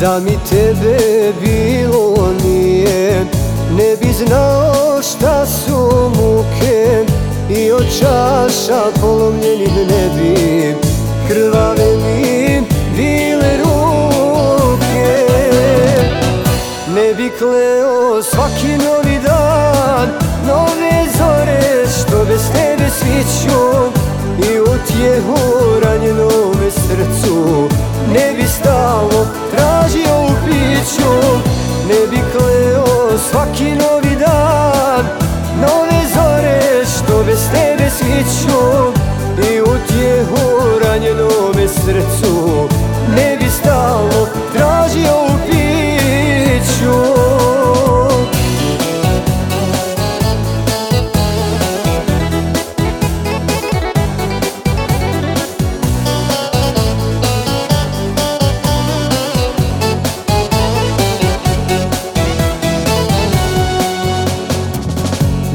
Da mi tebe bilo nije Ne bi znao šta su muke I od čaša polomljenih ne bi Krvave mi bile ruke. Ne bi kleo svaki novi dan Nove zore što bez tebe sviću I utjehu sviću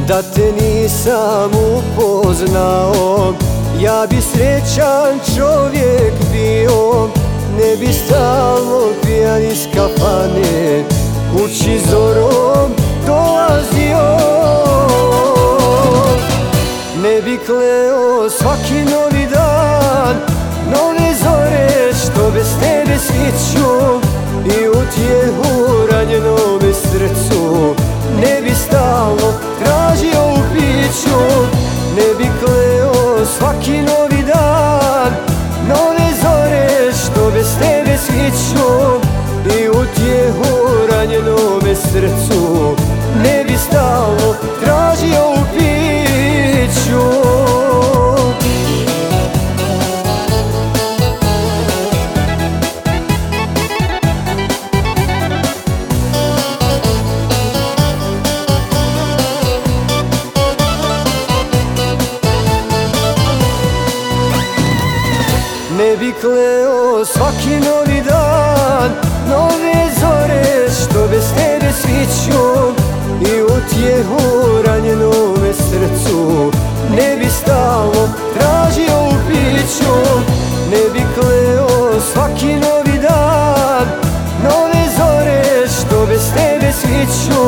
Da te nisam upoznao Ja bi srećan čovjek bio. Ne bi stalno pijan iz kafane Kući zorom dolazio. Ne bi kleo svaki novi dan piću Ne bi kleo svaki novi dan Nove zore što tebe sviću